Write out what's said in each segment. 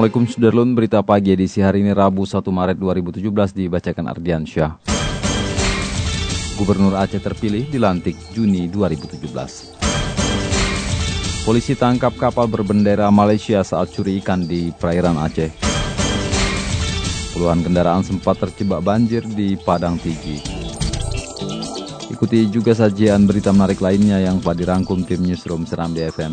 Assalamualaikum Sudarlun, berita pagi edisi hari ini Rabu 1 Maret 2017 dibacakan Ardian Syah. Gubernur Aceh terpilih dilantik Juni 2017. Polisi tangkap kapal berbendera Malaysia saat curi ikan di perairan Aceh. Puluhan kendaraan sempat terjebak banjir di Padang Tigi. Ikuti juga sajian berita menarik lainnya yang telah dirangkum tim Newsroom Seram di FM.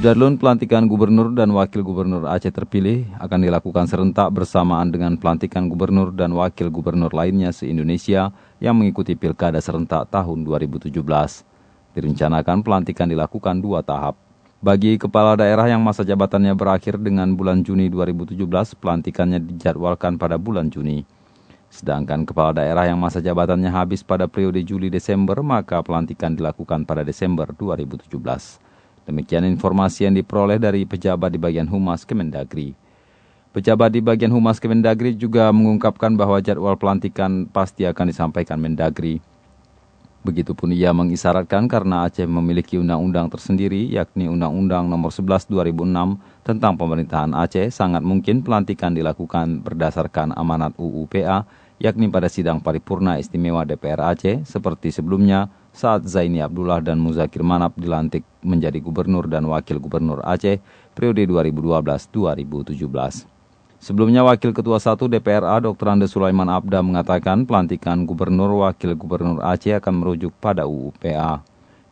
Sudarlun pelantikan gubernur dan wakil gubernur Aceh terpilih akan dilakukan serentak bersamaan dengan pelantikan gubernur dan wakil gubernur lainnya se-Indonesia yang mengikuti pilkada serentak tahun 2017. Direncanakan pelantikan dilakukan dua tahap. Bagi kepala daerah yang masa jabatannya berakhir dengan bulan Juni 2017, pelantikannya dijadwalkan pada bulan Juni. Sedangkan kepala daerah yang masa jabatannya habis pada periode Juli-Desember, maka pelantikan dilakukan pada Desember 2017. Demikian informasi yang diperoleh dari pejabat di bagian Humas Kemendagri. Pejabat di bagian Humas Kemendagri juga mengungkapkan bahwa jadwal pelantikan pasti akan disampaikan Mendagri. Begitupun ia mengisyaratkan karena Aceh memiliki undang-undang tersendiri yakni Undang-Undang Nomor 11 2006 tentang pemerintahan Aceh sangat mungkin pelantikan dilakukan berdasarkan amanat UUPA yakni pada sidang paripurna istimewa DPR Aceh seperti sebelumnya saat Zaini Abdullah dan Muzakir Manap dilantik menjadi gubernur dan wakil gubernur Aceh periode 2012-2017. Sebelumnya Wakil Ketua 1 DPRA Dr. Andes Sulaiman Abda mengatakan pelantikan gubernur wakil gubernur Aceh akan merujuk pada UUPA,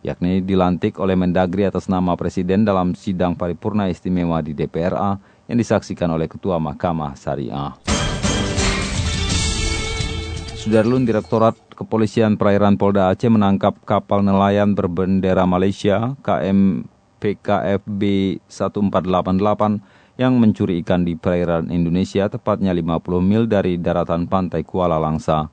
yakni dilantik oleh Mendagri atas nama Presiden dalam sidang paripurna istimewa di DPRA yang disaksikan oleh Ketua Mahkamah Syariah. Sudarlun Direktorat Kepolisian Perairan Polda Aceh menangkap kapal nelayan berbendera Malaysia KM PKFB 1488 yang mencuri ikan di perairan Indonesia tepatnya 50 mil dari daratan pantai Kuala Langsa.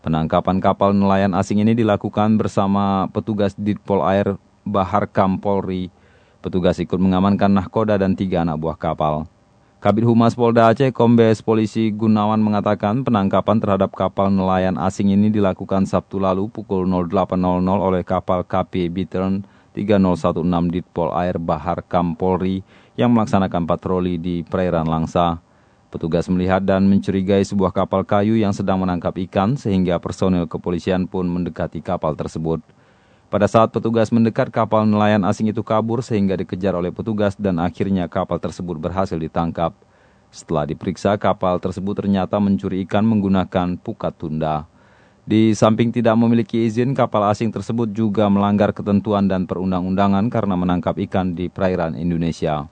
Penangkapan kapal nelayan asing ini dilakukan bersama petugas Ditpol Air Bahar Kam Polri. Petugas ikut mengamankan nahkoda dan tiga anak buah kapal. Kabit Humas Polda Aceh Kombes Polisi Gunawan mengatakan penangkapan terhadap kapal nelayan asing ini dilakukan Sabtu lalu pukul 08.00 oleh kapal KP Bittern 3016 Ditpol Air Bahar Kam Polri yang melaksanakan patroli di perairan Langsa. Petugas melihat dan mencurigai sebuah kapal kayu yang sedang menangkap ikan sehingga personil kepolisian pun mendekati kapal tersebut. Pada saat petugas mendekat, kapal nelayan asing itu kabur sehingga dikejar oleh petugas dan akhirnya kapal tersebut berhasil ditangkap. Setelah diperiksa, kapal tersebut ternyata mencuri ikan menggunakan pukat tunda. Di samping tidak memiliki izin, kapal asing tersebut juga melanggar ketentuan dan perundang-undangan karena menangkap ikan di perairan Indonesia.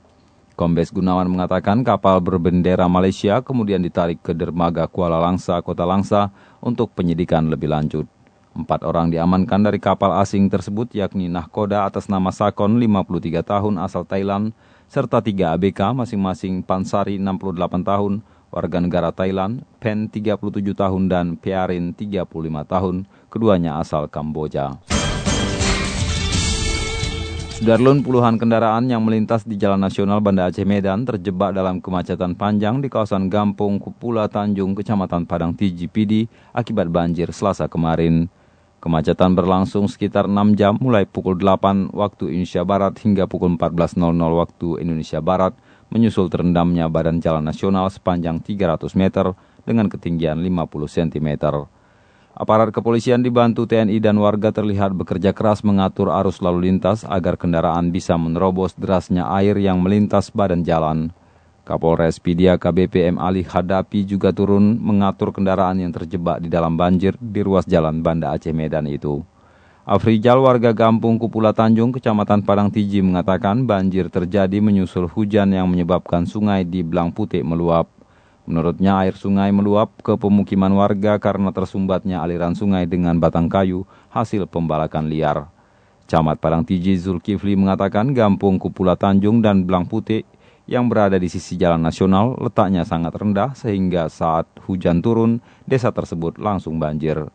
Kombes Gunawan mengatakan kapal berbendera Malaysia kemudian ditarik ke dermaga Kuala Langsa, Kota Langsa untuk penyidikan lebih lanjut. Empat orang diamankan dari kapal asing tersebut yakni Nahkoda atas nama Sakon 53 tahun asal Thailand, serta tiga ABK masing-masing Pansari 68 tahun, warga negara Thailand, Pen 37 tahun dan Piarin 35 tahun, keduanya asal Kamboja. Sudarlun puluhan kendaraan yang melintas di Jalan Nasional Banda Aceh Medan terjebak dalam kemacetan panjang di kawasan Gampung Kupula Tanjung, Kecamatan Padang Pidi akibat banjir selasa kemarin. Kemacetan berlangsung sekitar 6 jam mulai pukul 8 waktu Indonesia Barat hingga pukul 14.00 waktu Indonesia Barat menyusul terendamnya badan jalan nasional sepanjang 300 meter dengan ketinggian 50 cm. Aparat kepolisian dibantu TNI dan warga terlihat bekerja keras mengatur arus lalu lintas agar kendaraan bisa menerobos derasnya air yang melintas badan jalan. Kapolres Pidia KBPM Ali Hadapi juga turun mengatur kendaraan yang terjebak di dalam banjir di ruas jalan Banda Aceh Medan itu. Afrijal warga Gampung Kupula Tanjung, Kecamatan Padang Tiji mengatakan banjir terjadi menyusul hujan yang menyebabkan sungai di Belang Putih meluap. Menurutnya air sungai meluap ke pemukiman warga karena tersumbatnya aliran sungai dengan batang kayu hasil pembalakan liar. Camat Padang Tiji Zulkifli mengatakan Gampung Kupula Tanjung dan Belang Putih yang berada di sisi jalan nasional letaknya sangat rendah sehingga saat hujan turun, desa tersebut langsung banjir.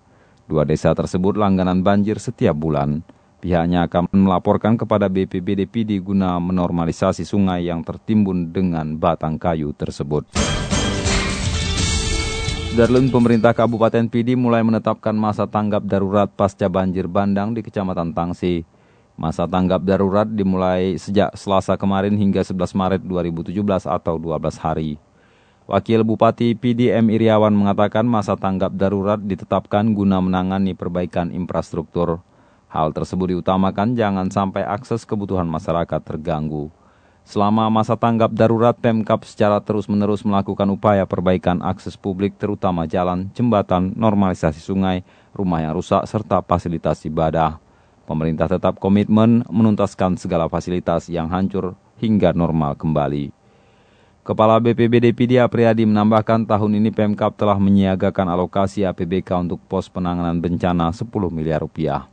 Dua desa tersebut langganan banjir setiap bulan. Pihaknya akan melaporkan kepada BPBD guna menormalisasi sungai yang tertimbun dengan batang kayu tersebut. Darlun pemerintah Kabupaten Pidi mulai menetapkan masa tanggap darurat pasca banjir bandang di Kecamatan Tangsi. Masa tanggap darurat dimulai sejak Selasa kemarin hingga 11 Maret 2017 atau 12 hari. Wakil Bupati PDM Iriawan mengatakan masa tanggap darurat ditetapkan guna menangani perbaikan infrastruktur. Hal tersebut diutamakan jangan sampai akses kebutuhan masyarakat terganggu. Selama masa tanggap darurat, Pemkap secara terus-menerus melakukan upaya perbaikan akses publik terutama jalan, jembatan, normalisasi sungai, rumah yang rusak, serta fasilitas ibadah. Pemerintah tetap komitmen menuntaskan segala fasilitas yang hancur hingga normal kembali. Kepala BPBD Pidi Apriyadi menambahkan tahun ini Pemkap telah menyiagakan alokasi APBK untuk pos penanganan bencana 10 miliar rupiah.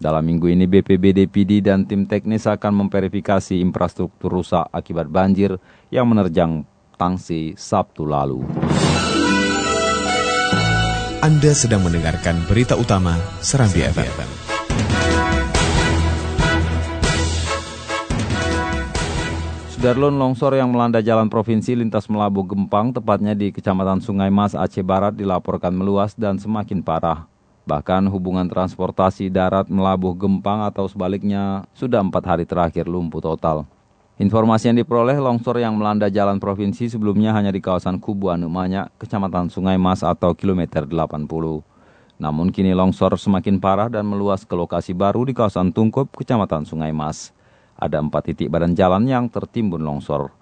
Dalam minggu ini BPBD PD dan tim teknis akan memverifikasi infrastruktur rusak akibat banjir yang menerjang Tangsi Sabtu lalu. Anda sedang mendengarkan berita utama Serambi FM. Darlun longsor yang melanda jalan provinsi lintas Melabu Gempang, tepatnya di Kecamatan Sungai Mas, Aceh Barat, dilaporkan meluas dan semakin parah. Bahkan hubungan transportasi darat Melabuh Gempang atau sebaliknya sudah empat hari terakhir lumpuh total. Informasi yang diperoleh longsor yang melanda jalan provinsi sebelumnya hanya di kawasan Kubu Anumanya, Kecamatan Sungai Mas atau kilometer 80. Namun kini longsor semakin parah dan meluas ke lokasi baru di kawasan Tungkup, Kecamatan Sungai Mas. Ada empat titik badan jalan yang tertimbun longsor.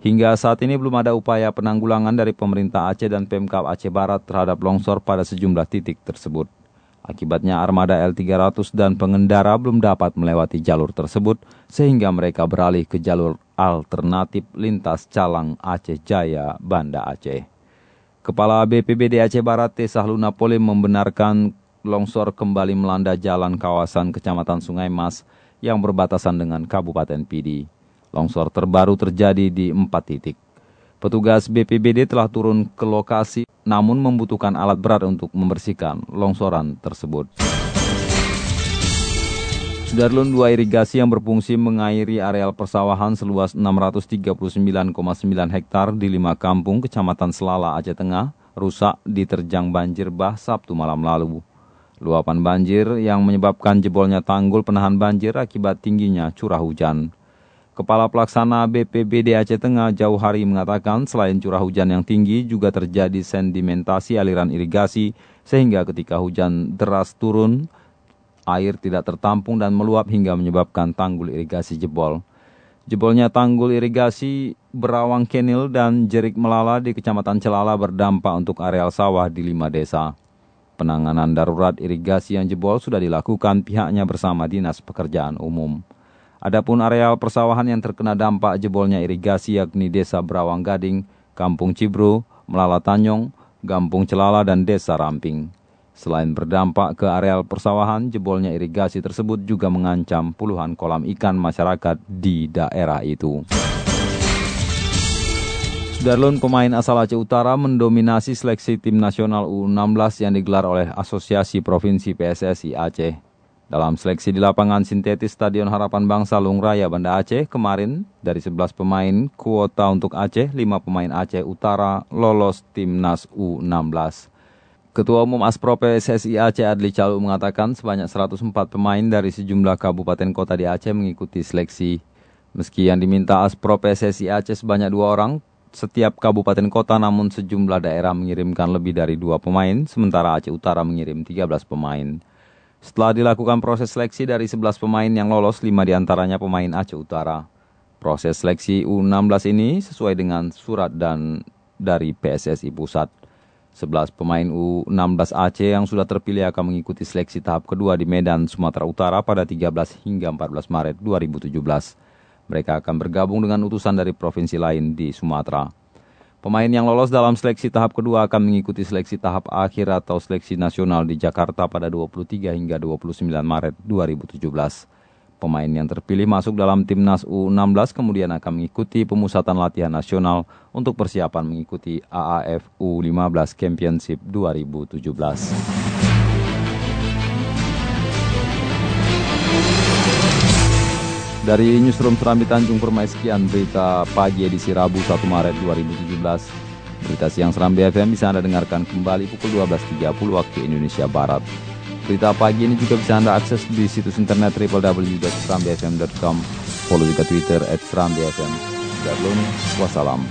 Hingga saat ini belum ada upaya penanggulangan dari pemerintah Aceh dan Pemkap Aceh Barat terhadap longsor pada sejumlah titik tersebut. Akibatnya armada L300 dan pengendara belum dapat melewati jalur tersebut sehingga mereka beralih ke jalur alternatif lintas Calang Aceh Jaya, Banda Aceh. Kepala BPBD Aceh Barat T. Sahluna membenarkan longsor kembali melanda jalan kawasan Kecamatan Sungai Mas yang berbatasan dengan Kabupaten Pidi. Longsor terbaru terjadi di empat titik. Petugas BPBD telah turun ke lokasi namun membutuhkan alat berat untuk membersihkan longsoran tersebut. Sudarlun dua irigasi yang berfungsi mengairi areal persawahan seluas 639,9 hektar di lima kampung kecamatan Selala Aceh Tengah rusak diterjang banjir bah Sabtu malam lalu. Luapan banjir yang menyebabkan jebolnya tanggul penahan banjir akibat tingginya curah hujan. Kepala Pelaksana BPBD Aceh Tengah Jauh Hari mengatakan selain curah hujan yang tinggi juga terjadi sedimentasi aliran irigasi sehingga ketika hujan deras turun, air tidak tertampung dan meluap hingga menyebabkan tanggul irigasi jebol. Jebolnya tanggul irigasi Berawang Kenil dan Jerik Melala di Kecamatan Celala berdampak untuk areal sawah di lima desa. Penanganan darurat irigasi yang jebol sudah dilakukan pihaknya bersama Dinas Pekerjaan Umum. Adapun areal persawahan yang terkena dampak jebolnya irigasi yakni Desa Berawang Gading, Kampung Cibru, Melala Tanyong, Gampung Celala, dan Desa Ramping. Selain berdampak ke areal persawahan, jebolnya irigasi tersebut juga mengancam puluhan kolam ikan masyarakat di daerah itu. Darlun pemain asal Aceh Utara mendominasi seleksi tim nasional U16 yang digelar oleh Asosiasi Provinsi PSSI Aceh. Dalam seleksi di lapangan sintetis Stadion Harapan Bangsa Lungraya Banda Aceh kemarin, dari 11 pemain kuota untuk Aceh, 5 pemain Aceh Utara lolos timnas U16. Ketua Umum Aspro PSSI Aceh Adli Calu mengatakan sebanyak 104 pemain dari sejumlah kabupaten kota di Aceh mengikuti seleksi. Meski yang diminta Aspro PSSI Aceh sebanyak dua orang, setiap kabupaten kota namun sejumlah daerah mengirimkan lebih dari dua pemain, sementara Aceh Utara mengirim 13 pemain. Setelah dilakukan proses seleksi dari 11 pemain yang lolos, 5 di antaranya pemain Aceh Utara. Proses seleksi U16 ini sesuai dengan surat dan dari PSSI Pusat. 11 pemain U16 Aceh yang sudah terpilih akan mengikuti seleksi tahap kedua di Medan, Sumatera Utara pada 13 hingga 14 Maret 2017. Mereka akan bergabung dengan utusan dari provinsi lain di Sumatera. Pemain yang lolos dalam seleksi tahap kedua akan mengikuti seleksi tahap akhir atau seleksi nasional di Jakarta pada 23 hingga 29 Maret 2017. Pemain yang terpilih masuk dalam timnas U16 kemudian akan mengikuti pemusatan latihan nasional untuk persiapan mengikuti AAF U15 Championship 2017. Dari Newsroom Serambi Tanjung Permai sekian berita pagi edisi Rabu 1 Maret 2017. Berita siang Serambi FM bisa Anda dengarkan kembali pukul 12.30 waktu Indonesia Barat. Berita pagi ini juga bisa Anda akses di situs internet www.serambifm.com. Follow juga Twitter at serambifm. Darlun, wassalam.